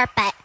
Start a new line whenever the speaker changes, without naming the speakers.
carpet.